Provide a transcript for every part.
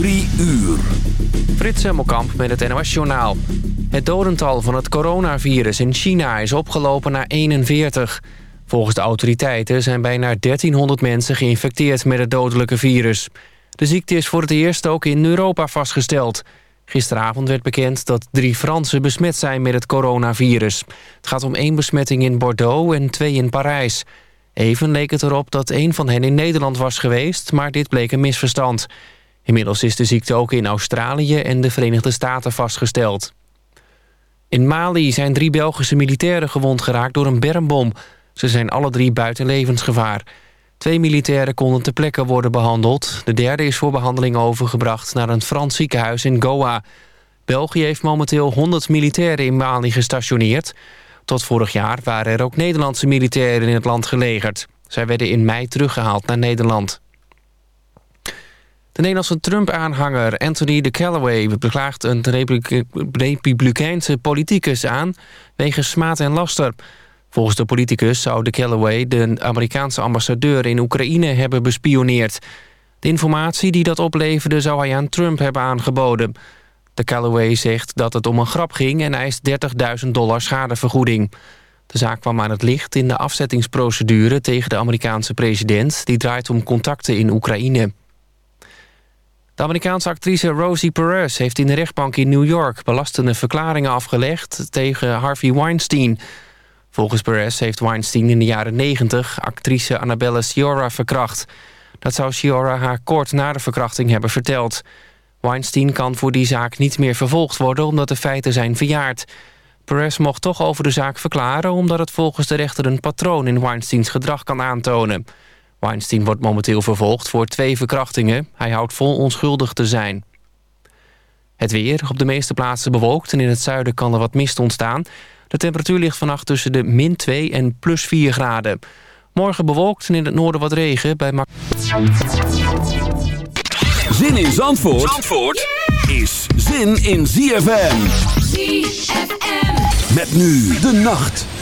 Drie uur. Frits Hemmelkamp met het NOS Journaal. Het dodental van het coronavirus in China is opgelopen naar 41. Volgens de autoriteiten zijn bijna 1300 mensen geïnfecteerd met het dodelijke virus. De ziekte is voor het eerst ook in Europa vastgesteld. Gisteravond werd bekend dat drie Fransen besmet zijn met het coronavirus. Het gaat om één besmetting in Bordeaux en twee in Parijs. Even leek het erop dat één van hen in Nederland was geweest... maar dit bleek een misverstand. Inmiddels is de ziekte ook in Australië en de Verenigde Staten vastgesteld. In Mali zijn drie Belgische militairen gewond geraakt door een bermbom. Ze zijn alle drie buiten levensgevaar. Twee militairen konden ter plekke worden behandeld. De derde is voor behandeling overgebracht naar een Frans ziekenhuis in Goa. België heeft momenteel 100 militairen in Mali gestationeerd. Tot vorig jaar waren er ook Nederlandse militairen in het land gelegerd. Zij werden in mei teruggehaald naar Nederland. De Nederlandse Trump-aanhanger Anthony de Callaway beklaagt een republikeinse politicus aan wegens smaad en laster. Volgens de politicus zou de Callaway de Amerikaanse ambassadeur in Oekraïne hebben bespioneerd. De informatie die dat opleverde zou hij aan Trump hebben aangeboden. De Callaway zegt dat het om een grap ging en eist 30.000 dollar schadevergoeding. De zaak kwam aan het licht in de afzettingsprocedure tegen de Amerikaanse president... die draait om contacten in Oekraïne. De Amerikaanse actrice Rosie Perez heeft in de rechtbank in New York... belastende verklaringen afgelegd tegen Harvey Weinstein. Volgens Perez heeft Weinstein in de jaren 90 actrice Annabella Sciorra verkracht. Dat zou Sciorra haar kort na de verkrachting hebben verteld. Weinstein kan voor die zaak niet meer vervolgd worden... omdat de feiten zijn verjaard. Perez mocht toch over de zaak verklaren... omdat het volgens de rechter een patroon in Weinsteins gedrag kan aantonen... Weinstein wordt momenteel vervolgd voor twee verkrachtingen. Hij houdt vol onschuldig te zijn. Het weer, op de meeste plaatsen bewolkt en in het zuiden kan er wat mist ontstaan. De temperatuur ligt vannacht tussen de min 2 en plus 4 graden. Morgen bewolkt en in het noorden wat regen bij... Zin in Zandvoort, Zandvoort is zin in ZFM. ZFM. Met nu de nacht.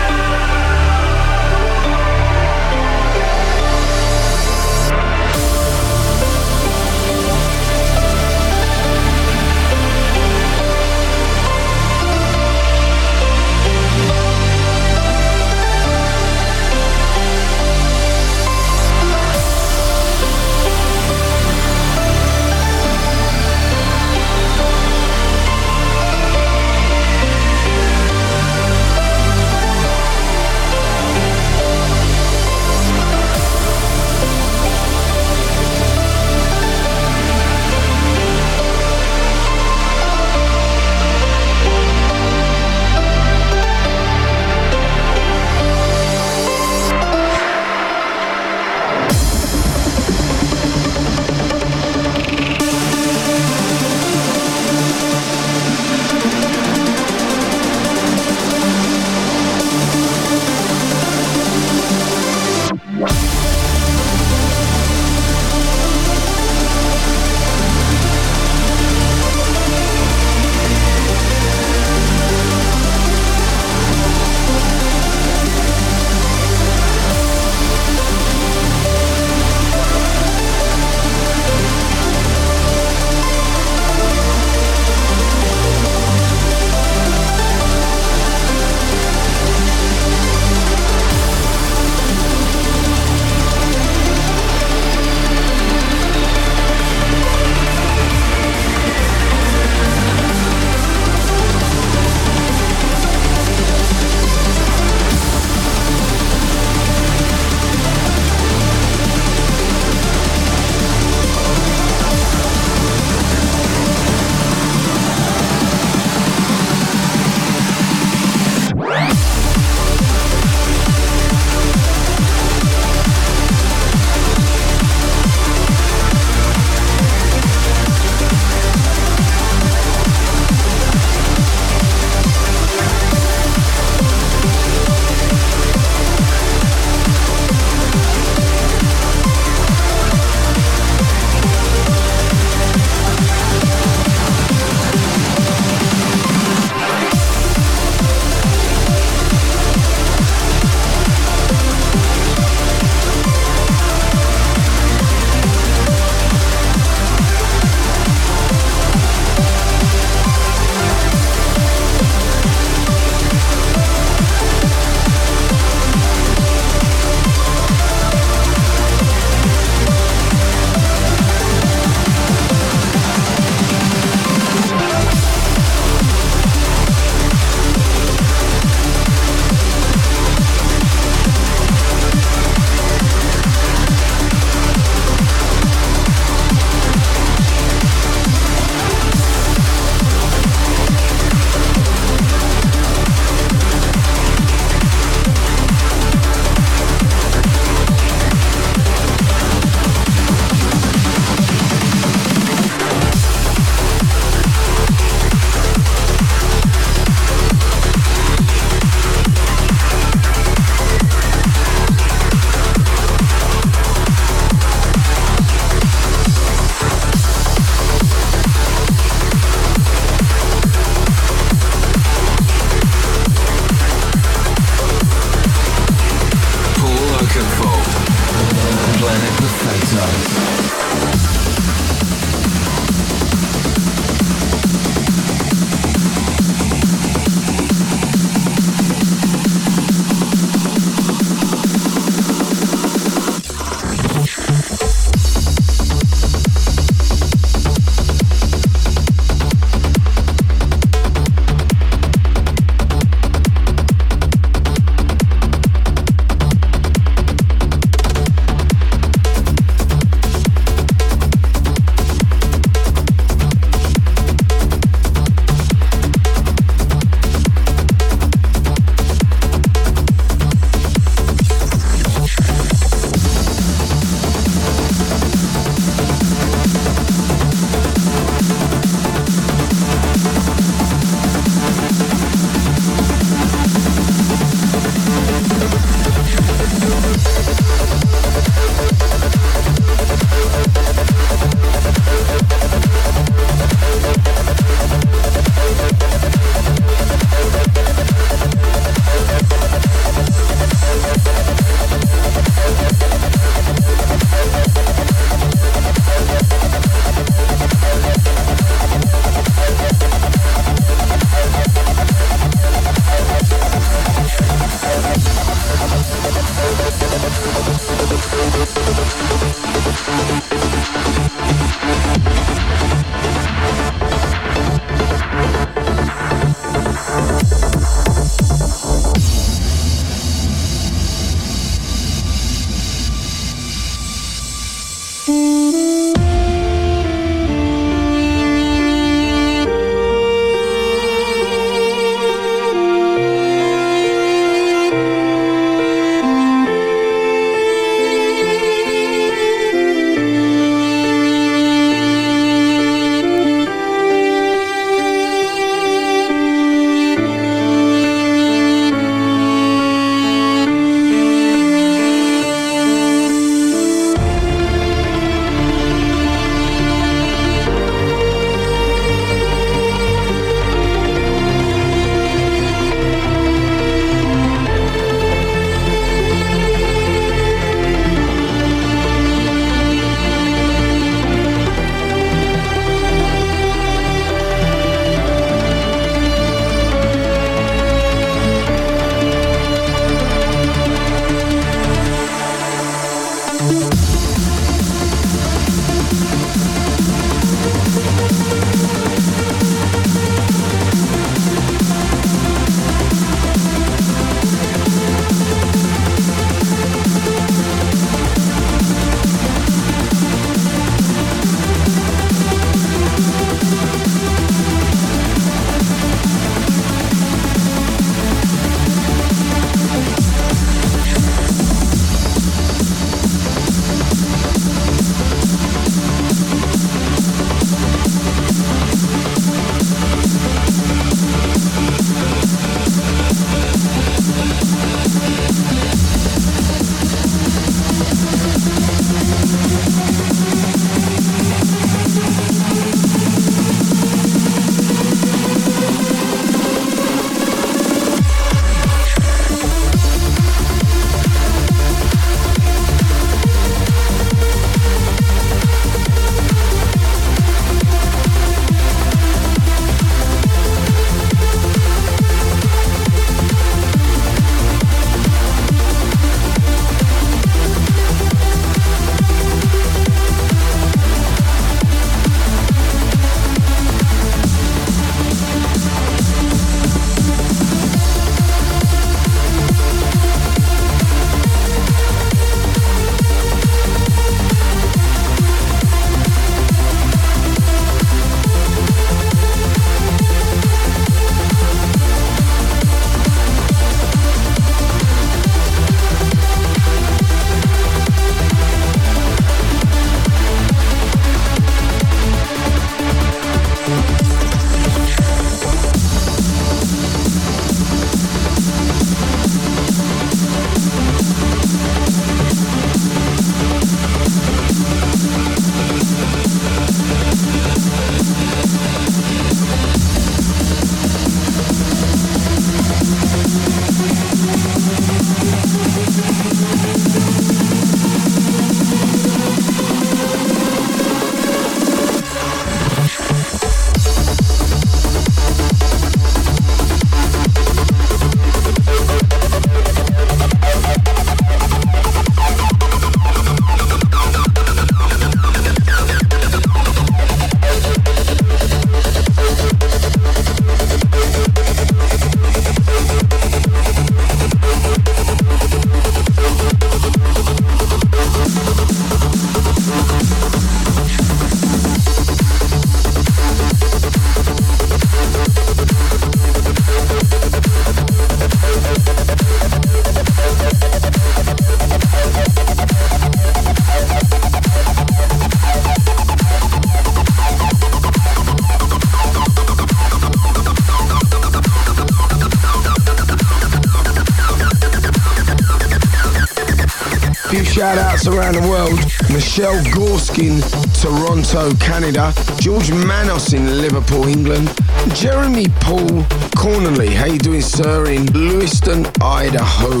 Around the world. Michelle Gorskin, Toronto, Canada. George Manos in Liverpool, England. Jeremy Paul Cornely, how you doing, sir, in Lewiston, Idaho.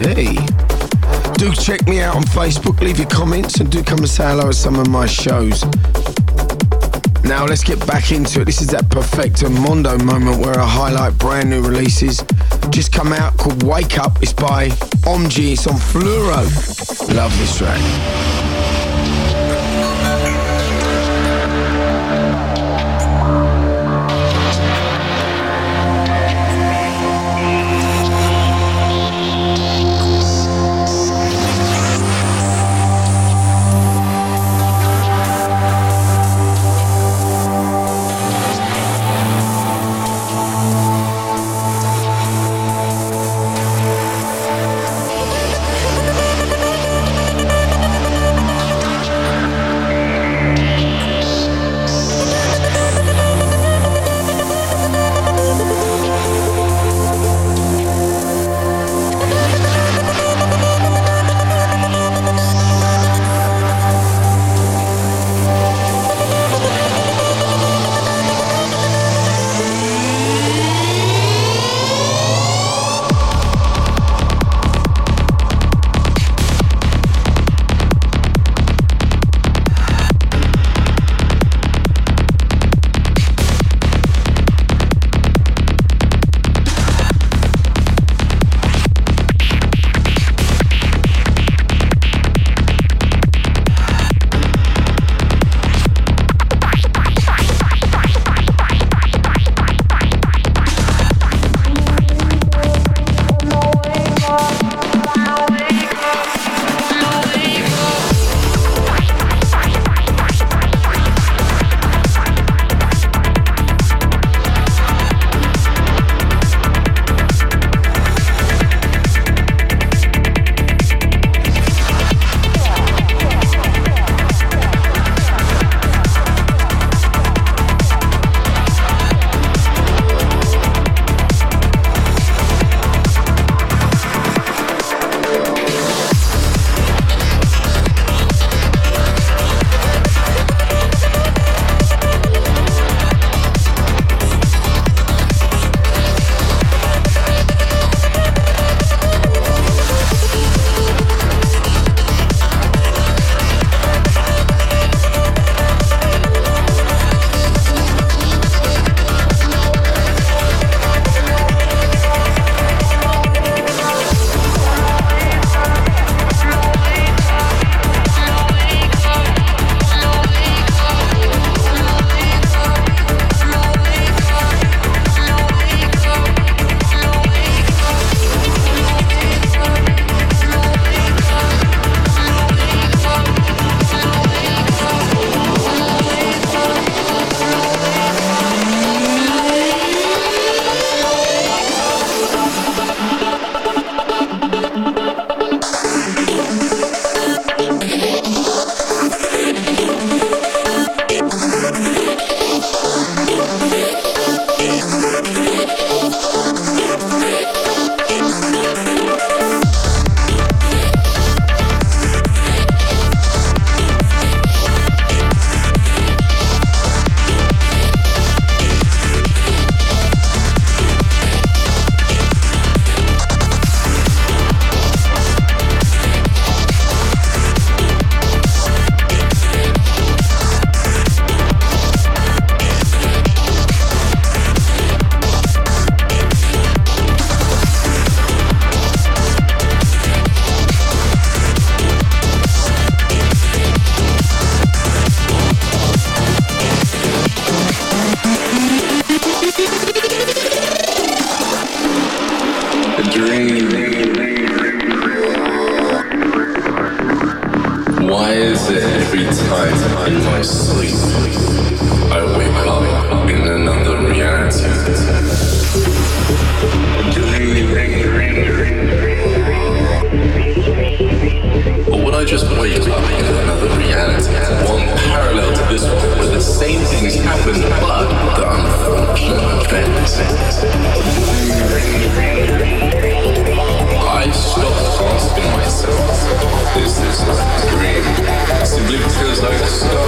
Hey. Do check me out on Facebook, leave your comments, and do come and say hello at some of my shows. Now let's get back into it. This is that Perfecto Mondo moment where I highlight brand new releases. Just come out called Wake Up. It's by Omg. It's on Fluoro. Love this track. like the stars.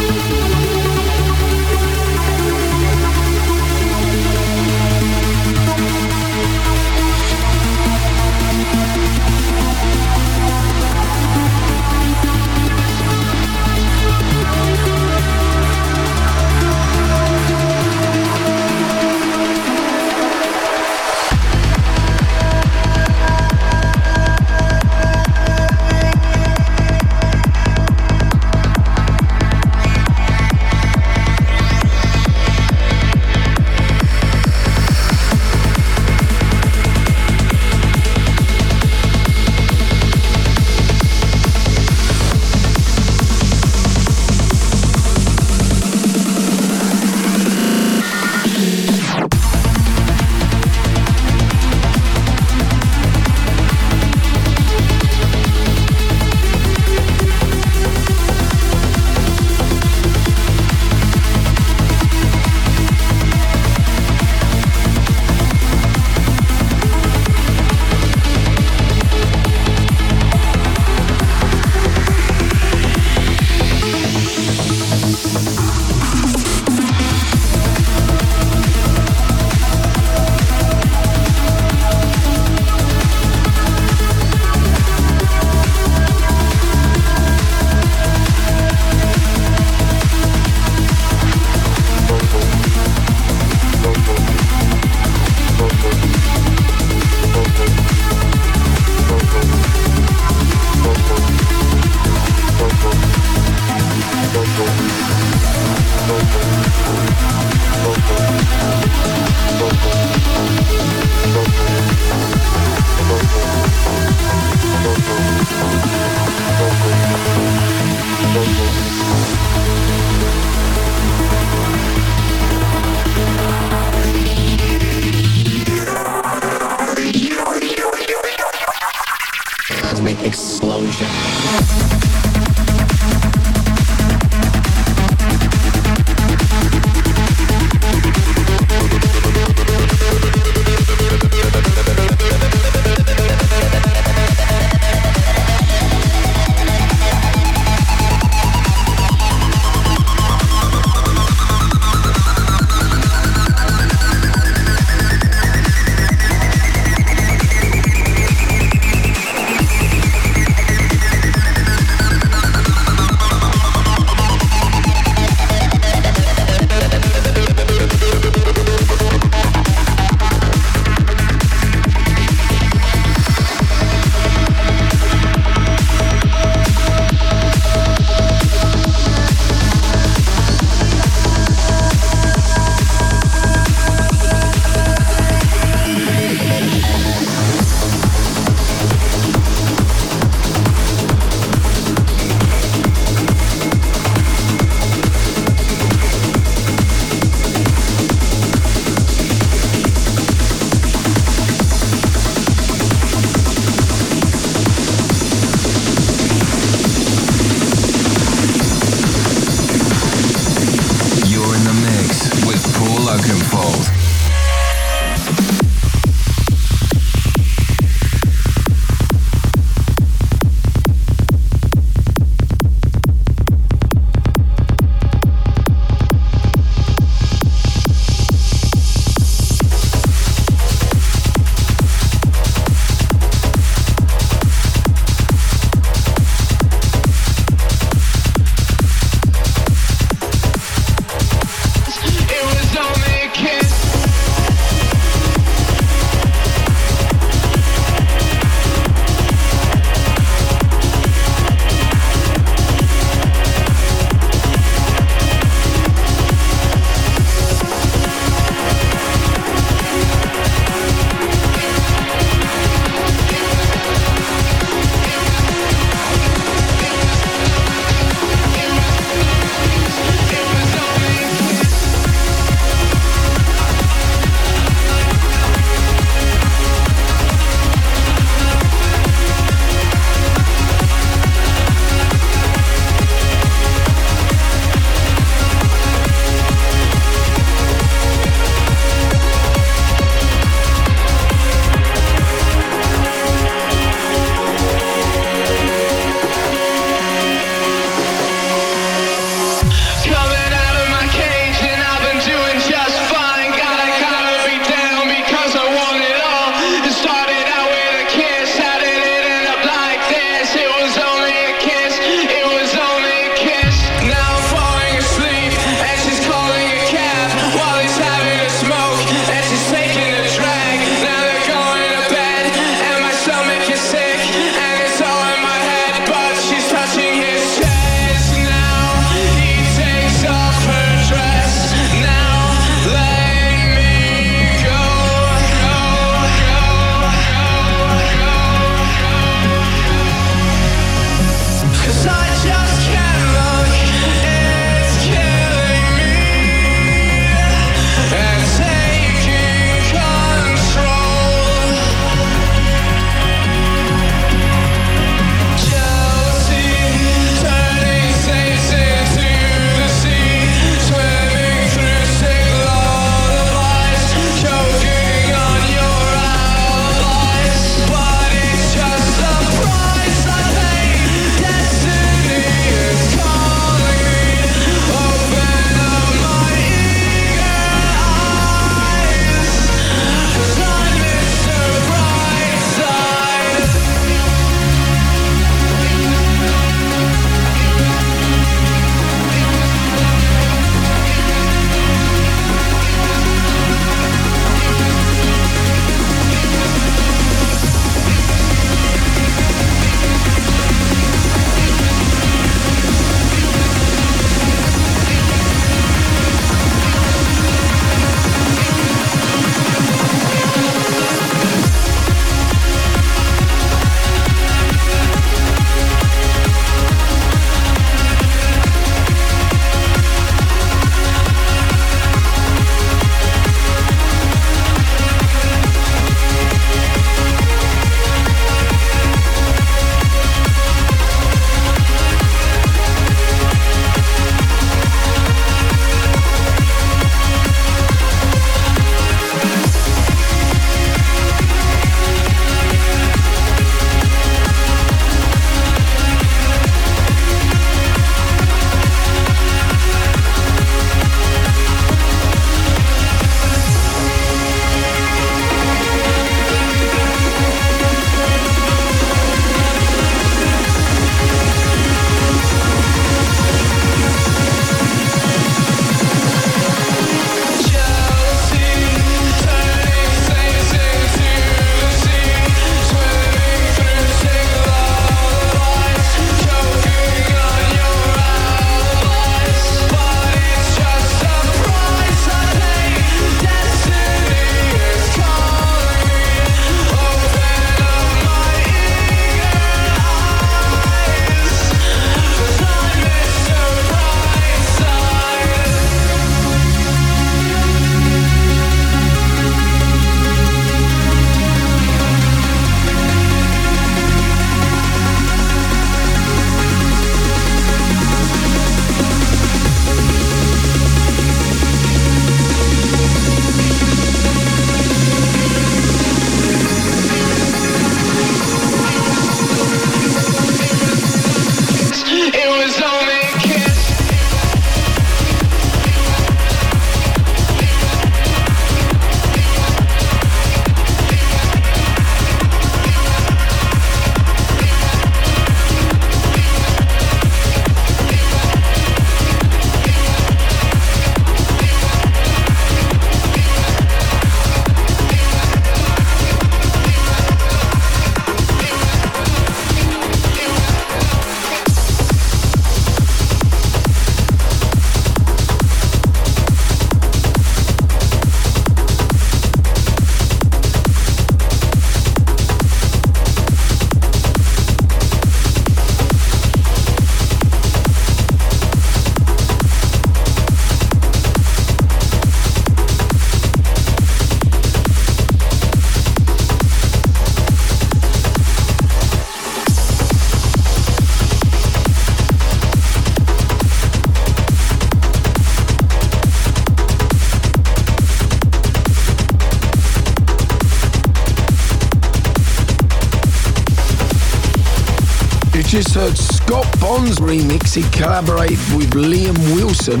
Just heard Scott Bond's remix. He collaborated with Liam Wilson,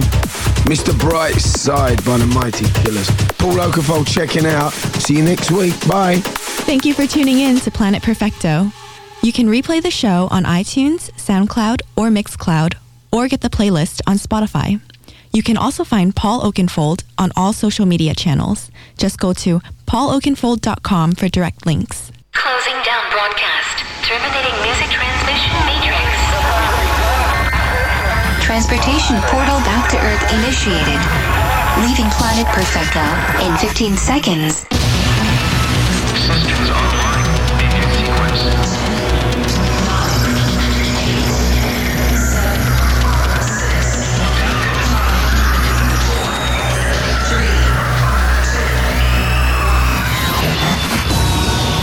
Mr. Bright Side by the Mighty Killers. Paul Oakenfold checking out. See you next week. Bye. Thank you for tuning in to Planet Perfecto. You can replay the show on iTunes, SoundCloud, or Mixcloud, or get the playlist on Spotify. You can also find Paul Oakenfold on all social media channels. Just go to pauloakenfold.com for direct links. Closing down broadcast. Terminating music transmission matrix. Transportation portal back to Earth initiated. Leaving planet Perfecto in 15 seconds. Systems online. Begin sequence.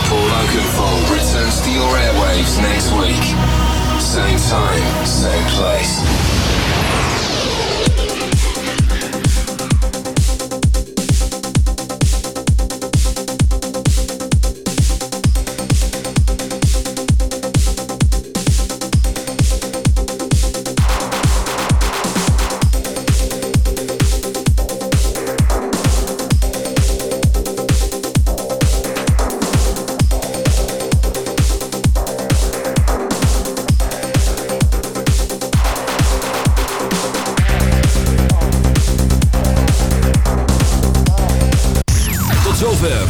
Paul Oakenfold returns to your airwaves next week. Same time, same place.